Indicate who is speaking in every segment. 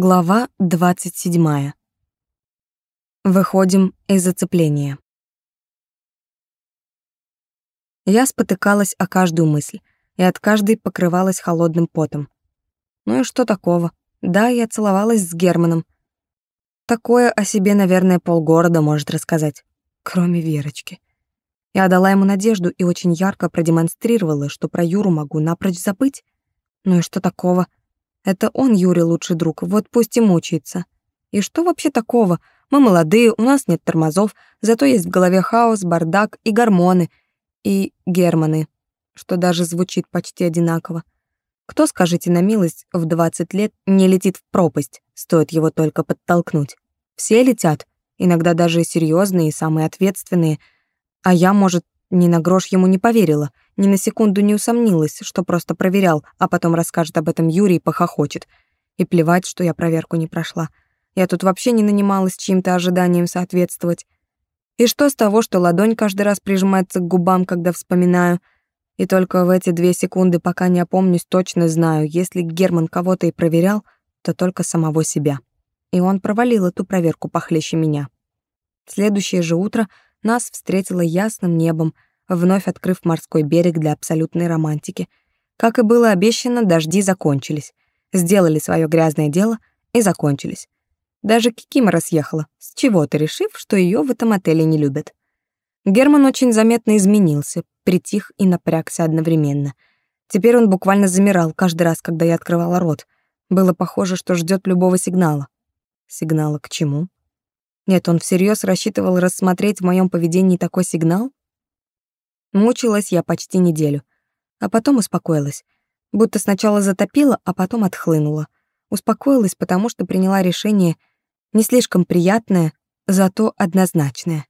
Speaker 1: Глава 27. Выходим из зацепления. Я спотыкалась о каждую мысль, и от каждой покрывалась холодным потом. Ну и что такого? Да, я целовалась с Германом. Такое о себе, наверное, полгорода может рассказать, кроме Верочки. Я дала ему надежду и очень ярко продемонстрировала, что про Юру могу напрочь забыть. Ну и что такого? Это он, Юрий, лучший друг, вот пусть и мучается. И что вообще такого? Мы молодые, у нас нет тормозов, зато есть в голове хаос, бардак и гормоны. И германы, что даже звучит почти одинаково. Кто, скажите на милость, в 20 лет не летит в пропасть, стоит его только подтолкнуть? Все летят, иногда даже серьезные и самые ответственные. А я, может, ни на грош ему не поверила, ни на секунду не усомнилась, что просто проверял, а потом расскажет об этом Юрий и похохочет. И плевать, что я проверку не прошла. Я тут вообще не нанималась чьим-то ожиданиям соответствовать. И что с того, что ладонь каждый раз прижимается к губам, когда вспоминаю? И только в эти две секунды, пока не опомнюсь, точно знаю, если Герман кого-то и проверял, то только самого себя. И он провалил эту проверку похлеще меня. Следующее же утро — нас встретило ясным небом, вновь открыв морской берег для абсолютной романтики. Как и было обещано, дожди закончились. Сделали свое грязное дело и закончились. Даже Кикимора съехала, с чего-то решив, что ее в этом отеле не любят. Герман очень заметно изменился, притих и напрягся одновременно. Теперь он буквально замирал каждый раз, когда я открывала рот. Было похоже, что ждет любого сигнала. Сигнала к чему? Нет, он всерьез рассчитывал рассмотреть в моем поведении такой сигнал? Мучилась я почти неделю, а потом успокоилась. Будто сначала затопила, а потом отхлынула. Успокоилась, потому что приняла решение не слишком приятное, зато однозначное.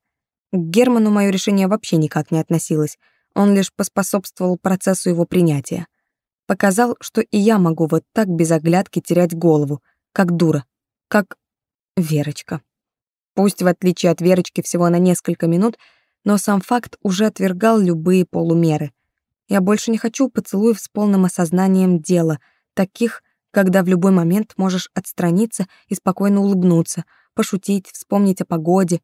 Speaker 1: К Герману мое решение вообще никак не относилось. Он лишь поспособствовал процессу его принятия. Показал, что и я могу вот так без оглядки терять голову, как дура, как Верочка. Пусть, в отличие от Верочки, всего на несколько минут, но сам факт уже отвергал любые полумеры. Я больше не хочу поцелуев с полным осознанием дела, таких, когда в любой момент можешь отстраниться и спокойно улыбнуться, пошутить, вспомнить о погоде.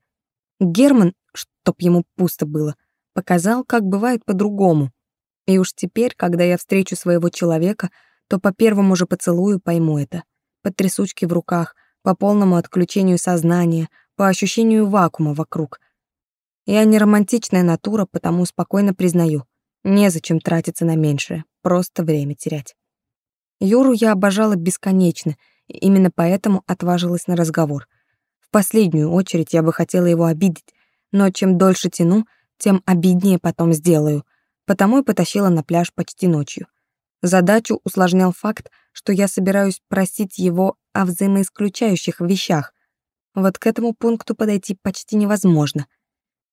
Speaker 1: Герман, чтоб ему пусто было, показал, как бывает по-другому. И уж теперь, когда я встречу своего человека, то по первому же поцелую пойму это. Под трясучки в руках, по полному отключению сознания — по ощущению вакуума вокруг. Я не романтичная натура, потому спокойно признаю, незачем тратиться на меньшее, просто время терять. Юру я обожала бесконечно, и именно поэтому отважилась на разговор. В последнюю очередь я бы хотела его обидеть, но чем дольше тяну, тем обиднее потом сделаю, потому и потащила на пляж почти ночью. Задачу усложнял факт, что я собираюсь просить его о взаимоисключающих вещах, вот к этому пункту подойти почти невозможно.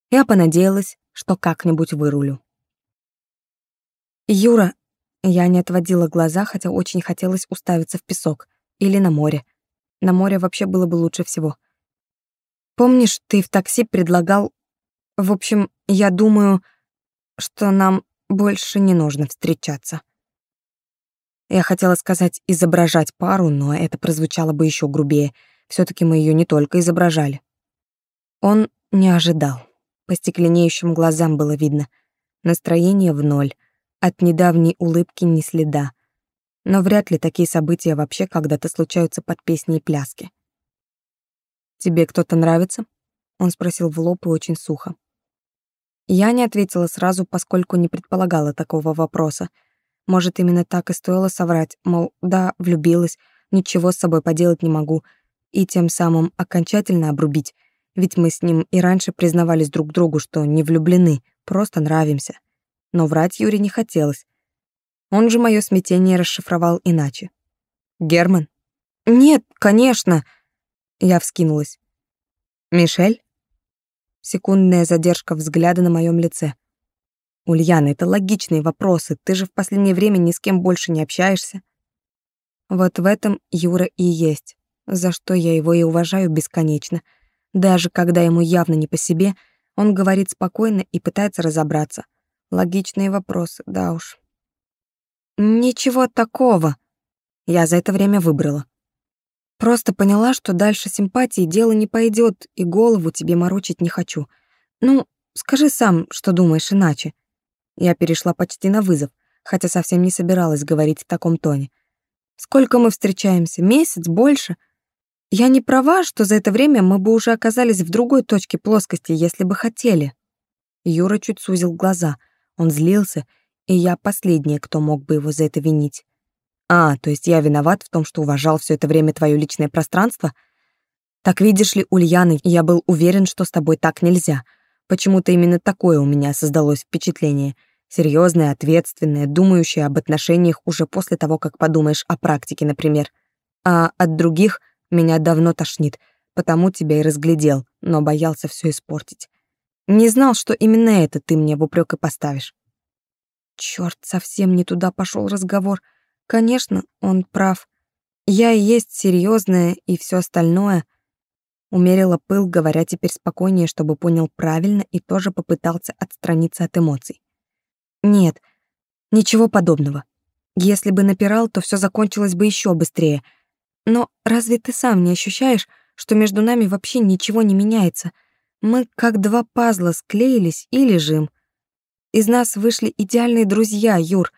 Speaker 1: Я понадеялась, что как-нибудь вырулю. «Юра», я не отводила глаза, хотя очень хотелось уставиться в песок или на море. На море вообще было бы лучше всего. Помнишь, ты в такси предлагал... В общем, я думаю, что нам больше не нужно встречаться. Я хотела сказать «изображать пару», но это прозвучало бы еще грубее — все таки мы ее не только изображали. Он не ожидал. По стекленеющим глазам было видно. Настроение в ноль. От недавней улыбки ни следа. Но вряд ли такие события вообще когда-то случаются под песни и пляски. «Тебе кто-то нравится?» Он спросил в лоб и очень сухо. Я не ответила сразу, поскольку не предполагала такого вопроса. Может, именно так и стоило соврать, мол, да, влюбилась, ничего с собой поделать не могу — и тем самым окончательно обрубить, ведь мы с ним и раньше признавались друг другу, что не влюблены, просто нравимся. Но врать Юре не хотелось. Он же мое смятение расшифровал иначе. «Герман?» «Нет, конечно!» Я вскинулась. «Мишель?» Секундная задержка взгляда на моем лице. «Ульяна, это логичные вопросы. Ты же в последнее время ни с кем больше не общаешься». Вот в этом Юра и есть за что я его и уважаю бесконечно. Даже когда ему явно не по себе, он говорит спокойно и пытается разобраться. Логичные вопросы, да уж. Ничего такого. Я за это время выбрала. Просто поняла, что дальше симпатии дело не пойдет, и голову тебе морочить не хочу. Ну, скажи сам, что думаешь иначе. Я перешла почти на вызов, хотя совсем не собиралась говорить в таком тоне. Сколько мы встречаемся? Месяц? Больше? Я не права, что за это время мы бы уже оказались в другой точке плоскости, если бы хотели. Юра чуть сузил глаза. Он злился, и я последняя, кто мог бы его за это винить. А, то есть я виноват в том, что уважал все это время твое личное пространство? Так видишь ли, Ульяна, я был уверен, что с тобой так нельзя. Почему-то именно такое у меня создалось впечатление. Серьезное, ответственное, думающее об отношениях уже после того, как подумаешь о практике, например. А от других меня давно тошнит, потому тебя и разглядел, но боялся все испортить. Не знал, что именно это ты мне в упрек и поставишь. Черт, совсем не туда пошел разговор. Конечно, он прав. Я и есть серьезная и все остальное. Умерила пыл, говоря теперь спокойнее, чтобы понял правильно и тоже попытался отстраниться от эмоций. Нет, ничего подобного. Если бы напирал, то все закончилось бы еще быстрее. Но разве ты сам не ощущаешь, что между нами вообще ничего не меняется? Мы как два пазла склеились и лежим. Из нас вышли идеальные друзья, Юр.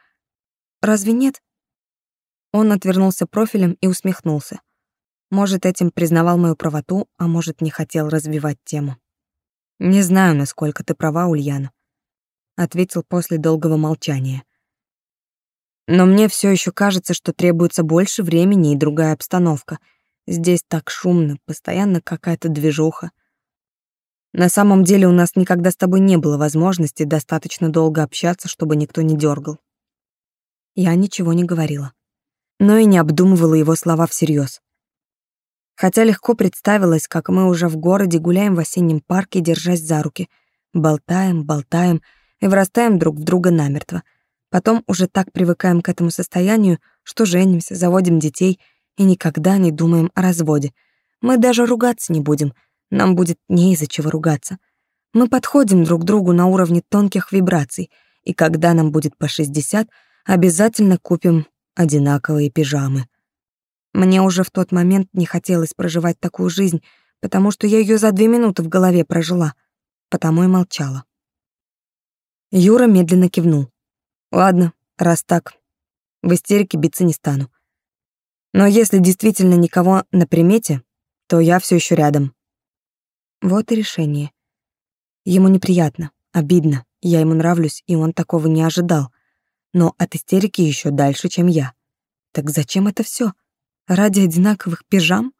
Speaker 1: Разве нет? Он отвернулся профилем и усмехнулся. Может, этим признавал мою правоту, а может, не хотел развивать тему. «Не знаю, насколько ты права, Ульяна», — ответил после долгого молчания. «Но мне все еще кажется, что требуется больше времени и другая обстановка. Здесь так шумно, постоянно какая-то движуха. На самом деле у нас никогда с тобой не было возможности достаточно долго общаться, чтобы никто не дергал. Я ничего не говорила но и не обдумывала его слова всерьез. Хотя легко представилось, как мы уже в городе гуляем в осеннем парке, держась за руки, болтаем, болтаем и врастаем друг в друга намертво. Потом уже так привыкаем к этому состоянию, что женимся, заводим детей и никогда не думаем о разводе. Мы даже ругаться не будем, нам будет не из-за чего ругаться. Мы подходим друг к другу на уровне тонких вибраций, и когда нам будет по 60, обязательно купим одинаковые пижамы. Мне уже в тот момент не хотелось проживать такую жизнь, потому что я ее за две минуты в голове прожила, потому и молчала. Юра медленно кивнул. Ладно, раз так, в истерике биться не стану. Но если действительно никого на примете, то я все еще рядом. Вот и решение. Ему неприятно, обидно, я ему нравлюсь, и он такого не ожидал но от истерики еще дальше, чем я. Так зачем это все? Ради одинаковых пижам?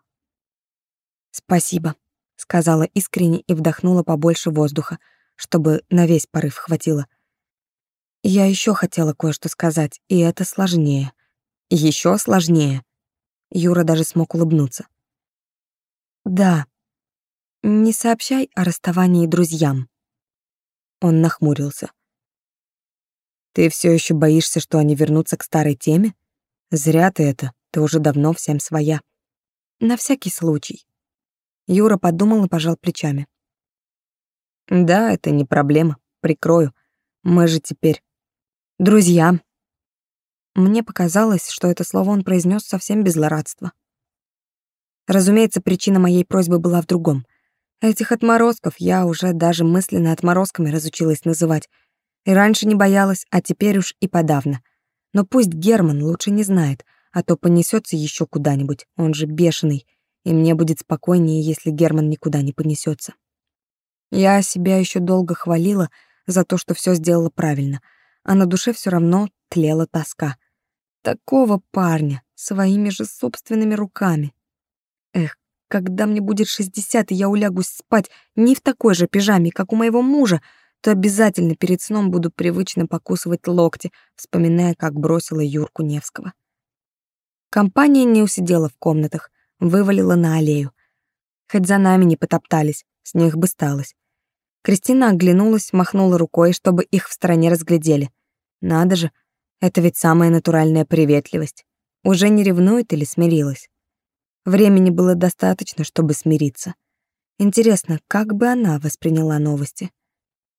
Speaker 1: Спасибо, сказала искренне и вдохнула побольше воздуха, чтобы на весь порыв хватило. Я еще хотела кое-что сказать, и это сложнее. Еще сложнее. Юра даже смог улыбнуться. Да. Не сообщай о расставании друзьям. Он нахмурился. Ты все еще боишься, что они вернутся к старой теме? Зря ты это, ты уже давно всем своя. На всякий случай. Юра подумал и пожал плечами. Да, это не проблема, прикрою. Мы же теперь друзья. Мне показалось, что это слово он произнес совсем без злорадства. Разумеется, причина моей просьбы была в другом. Этих отморозков я уже даже мысленно отморозками разучилась называть, и раньше не боялась, а теперь уж и подавно. Но пусть Герман лучше не знает, а то понесется еще куда-нибудь, он же бешеный, и мне будет спокойнее, если Герман никуда не понесется. Я себя еще долго хвалила за то, что все сделала правильно, а на душе все равно тлела тоска. Такого парня, своими же собственными руками. Эх, когда мне будет шестьдесят, и я улягусь спать не в такой же пижаме, как у моего мужа, то обязательно перед сном буду привычно покусывать локти, вспоминая, как бросила Юрку Невского. Компания не усидела в комнатах, вывалила на аллею. Хоть за нами не потоптались, с них бы сталось. Кристина оглянулась, махнула рукой, чтобы их в стороне разглядели. Надо же, это ведь самая натуральная приветливость. Уже не ревнует или смирилась? Времени было достаточно, чтобы смириться. Интересно, как бы она восприняла новости?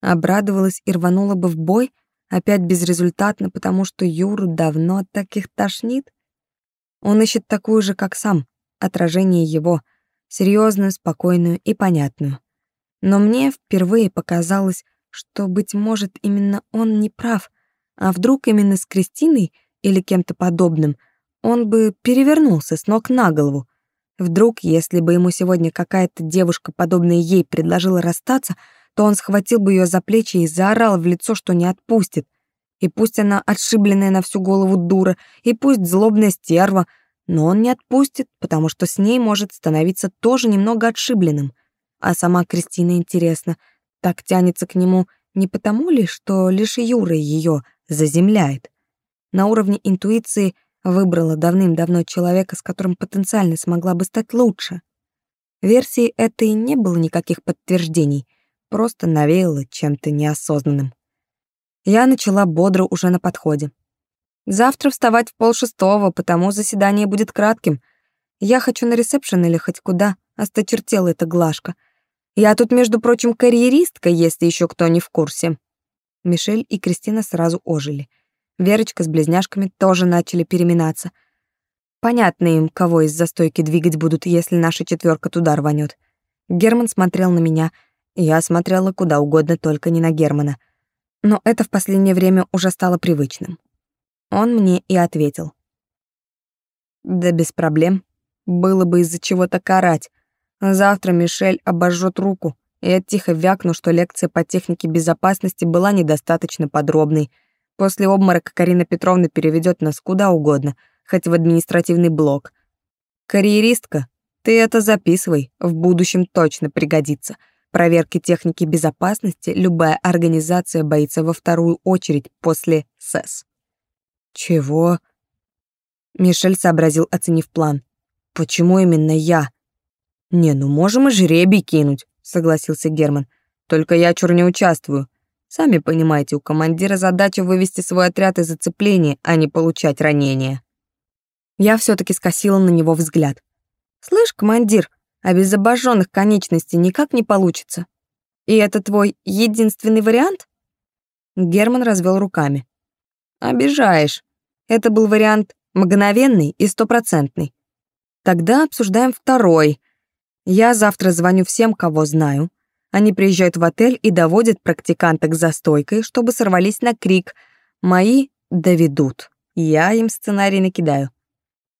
Speaker 1: Обрадовалась и рванула бы в бой, опять безрезультатно, потому что Юру давно от таких тошнит. Он ищет такую же, как сам, отражение его, серьезную, спокойную и понятную. Но мне впервые показалось, что, быть может, именно он не прав, а вдруг именно с Кристиной или кем-то подобным он бы перевернулся с ног на голову. Вдруг, если бы ему сегодня какая-то девушка, подобная ей, предложила расстаться, то он схватил бы ее за плечи и заорал в лицо, что не отпустит. И пусть она отшибленная на всю голову дура, и пусть злобная стерва, но он не отпустит, потому что с ней может становиться тоже немного отшибленным. А сама Кристина, интересно, так тянется к нему не потому ли, что лишь Юра ее заземляет. На уровне интуиции выбрала давным-давно человека, с которым потенциально смогла бы стать лучше. Версии этой не было никаких подтверждений, просто навеяло чем-то неосознанным. Я начала бодро уже на подходе. Завтра вставать в полшестого, потому заседание будет кратким. Я хочу на ресепшн или хоть куда, осточертела эта Глашка. Я тут, между прочим, карьеристка, если еще кто не в курсе. Мишель и Кристина сразу ожили. Верочка с близняшками тоже начали переминаться. Понятно им, кого из застойки двигать будут, если наша четверка туда рванет. Герман смотрел на меня, я смотрела куда угодно, только не на Германа. Но это в последнее время уже стало привычным. Он мне и ответил. Да без проблем. Было бы из-за чего-то карать. Завтра Мишель обожжет руку, и я тихо вякну, что лекция по технике безопасности была недостаточно подробной. После обморока Карина Петровна переведет нас куда угодно, хоть в административный блок. Карьеристка, ты это записывай, в будущем точно пригодится. Проверки техники безопасности любая организация боится во вторую очередь после СЭС. «Чего?» Мишель сообразил, оценив план. «Почему именно я?» «Не, ну можем и жребий кинуть», — согласился Герман. «Только я чур не участвую. Сами понимаете, у командира задача вывести свой отряд из зацепления, а не получать ранения». Я все таки скосила на него взгляд. «Слышь, командир, а без обожженных конечностей никак не получится. И это твой единственный вариант?» Герман развел руками. Обижаешь. Это был вариант мгновенный и стопроцентный. Тогда обсуждаем второй. Я завтра звоню всем, кого знаю. Они приезжают в отель и доводят практиканток за стойкой, чтобы сорвались на крик. Мои доведут. Я им сценарий накидаю.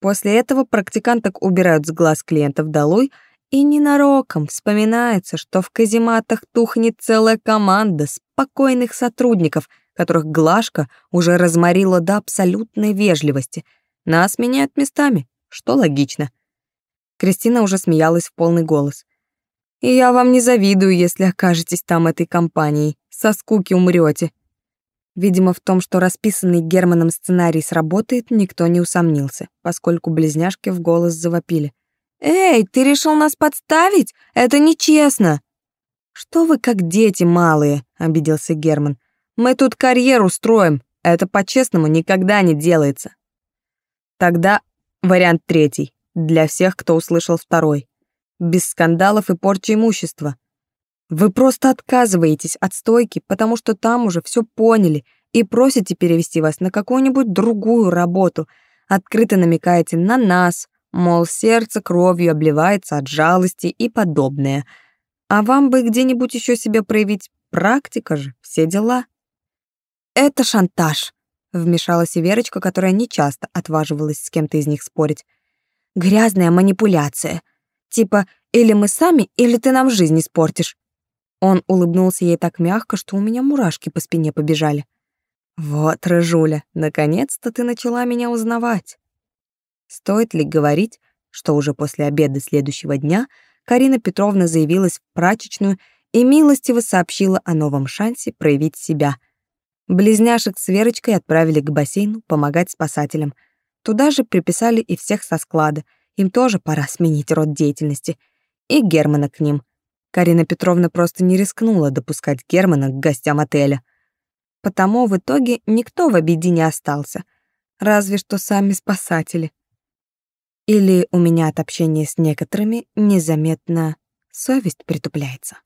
Speaker 1: После этого практиканток убирают с глаз клиентов долой, и ненароком вспоминается, что в казематах тухнет целая команда спокойных сотрудников — которых Глашка уже разморила до абсолютной вежливости. Нас меняют местами, что логично. Кристина уже смеялась в полный голос. «И я вам не завидую, если окажетесь там этой компанией. Со скуки умрете. Видимо, в том, что расписанный Германом сценарий сработает, никто не усомнился, поскольку близняшки в голос завопили. «Эй, ты решил нас подставить? Это нечестно!» «Что вы как дети малые?» — обиделся Герман. Мы тут карьеру строим, это по-честному никогда не делается. Тогда вариант третий, для всех, кто услышал второй. Без скандалов и порчи имущества. Вы просто отказываетесь от стойки, потому что там уже все поняли и просите перевести вас на какую-нибудь другую работу. Открыто намекаете на нас, мол, сердце кровью обливается от жалости и подобное. А вам бы где-нибудь еще себя проявить, практика же, все дела. «Это шантаж», — вмешалась и Верочка, которая нечасто отваживалась с кем-то из них спорить. «Грязная манипуляция. Типа, или мы сами, или ты нам жизнь испортишь». Он улыбнулся ей так мягко, что у меня мурашки по спине побежали. «Вот, Рыжуля, наконец-то ты начала меня узнавать». Стоит ли говорить, что уже после обеда следующего дня Карина Петровна заявилась в прачечную и милостиво сообщила о новом шансе проявить себя — Близняшек с Верочкой отправили к бассейну помогать спасателям. Туда же приписали и всех со склада. Им тоже пора сменить род деятельности. И Германа к ним. Карина Петровна просто не рискнула допускать Германа к гостям отеля. Потому в итоге никто в обиде не остался. Разве что сами спасатели. Или у меня от общения с некоторыми незаметно совесть притупляется.